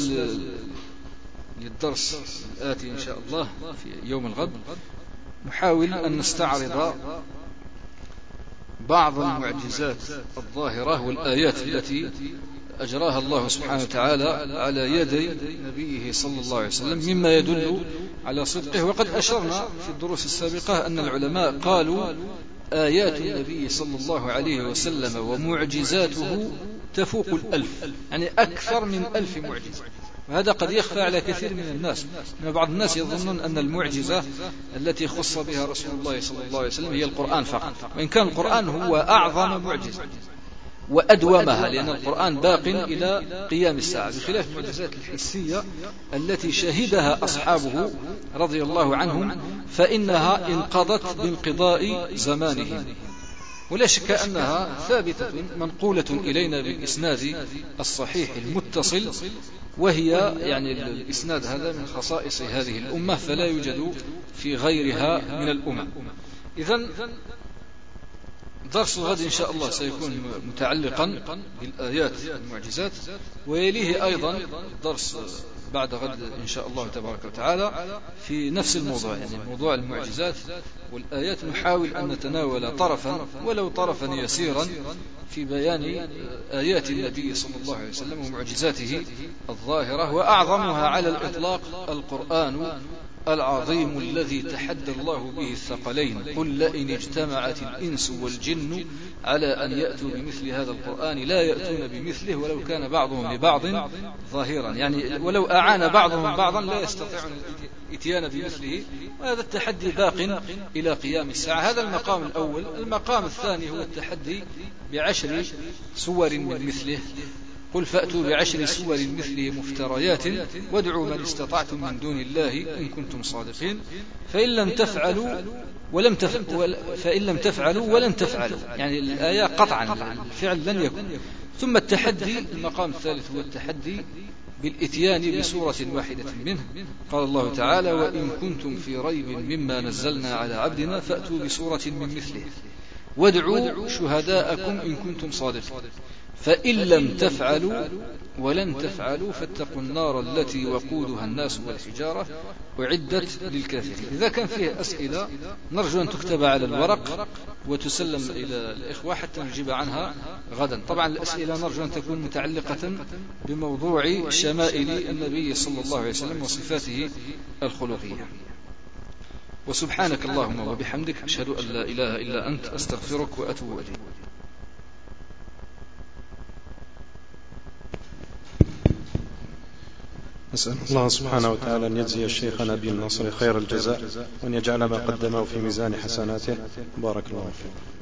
للدرس الآتي إن شاء الله في يوم الغد نحاول أن نستعرض بعض المعجزات الظاهرة والآيات التي أجراها الله سبحانه وتعالى على يدي نبيه صلى الله عليه وسلم مما يدل على صدقه. وقد أشرنا في الدروس السابقة أن العلماء قالوا آيات النبي صلى الله عليه وسلم ومعجزاته تفوق الألف. يعني أكثر من ألف معجزة. وهذا قد يخفى على كثير من الناس. أن بعض الناس يظنون أن المعجزة التي خص بها رسول الله صلى الله عليه وسلم هي القرآن فقط. وإن كان القرآن هو أعظم معجزة. وأدومها لأن القرآن باق إلى قيام الساعة بخلاف المعجزات الحسية التي شهدها أصحابه رضي الله عنهم فإنها انقضت بانقضاء زمانهم. ولا شك أنها ثابتة منقولة إلينا بالإسناد الصحيح المتصل وهي يعني الإسناد هذا من خصائص هذه الأمة فلا يوجد في غيرها من الأمم. إذا درس غد إن شاء الله سيكون متعلقا بالآيات المعجزات ويليه أيضا درس بعد غد إن شاء الله تبارك وتعالى في نفس الموضوع يعني موضوع المعجزات والآيات نحاول أن نتناول طرفا ولو طرفا يسيرا في بيان آيات النبي صلى الله عليه وسلم ومعجزاته الظاهرة وأعظمها على الإطلاق القرآن العظيم الذي تحدى الله به الثقلين. قل لئن اجتمعت الإنس والجن على أن يأتوا بمثل هذا القرآن. لا يأتون بمثله ولو كان بعضهم لبعض ظاهرا يعني ولو أعان بعضهم بعضا لا يستطيعون الإتيان بمثله. وهذا التحدي باق إلى قيام الساعة. هذا المقام الأول. المقام الثاني هو التحدي بعشر سور من مثله. قل فأتوا بعشر سور مثله مفتريات وادعوا من استطعتم من دون الله إن كنتم صادقين. فإن لم تفعلوا ولم تفعلوا فإن لم تفعلوا ولن تفعلوا. يعني الآية قطعا الفعل لن يكن. ثم التحدي المقام الثالث هو التحدي بالإتيان بسورة واحدة منه. قال الله تعالى وإن كنتم في ريب مما نزلنا على عبدنا فأتوا بسورة من مثله. وادعوا شهداءكم إن كنتم صادقين. فإن لم تفعلوا ولن تفعلوا فاتقوا النار التي وقودها الناس والحجارة أعدت للكافرين. إذا كان فيه أسئلة نرجو أن تكتب على الورق وتسلم إلى الإخوة حتى نجيب عنها غدا. طبعا الأسئلة نرجو أن تكون متعلقة بموضوع شمائل النبي صلى الله عليه وسلم وصفاته الخلقية. وسبحانك اللهم وبحمدك أشهد أن لا إله إلا أنت أستغفرك وأتوب إليك. نسأل الله سبحانه وتعالى أن يجزي الشيخ نبي النصر خير الجزاء وأن يجعل ما قدمه في ميزان حسناته. بارك الله فيك.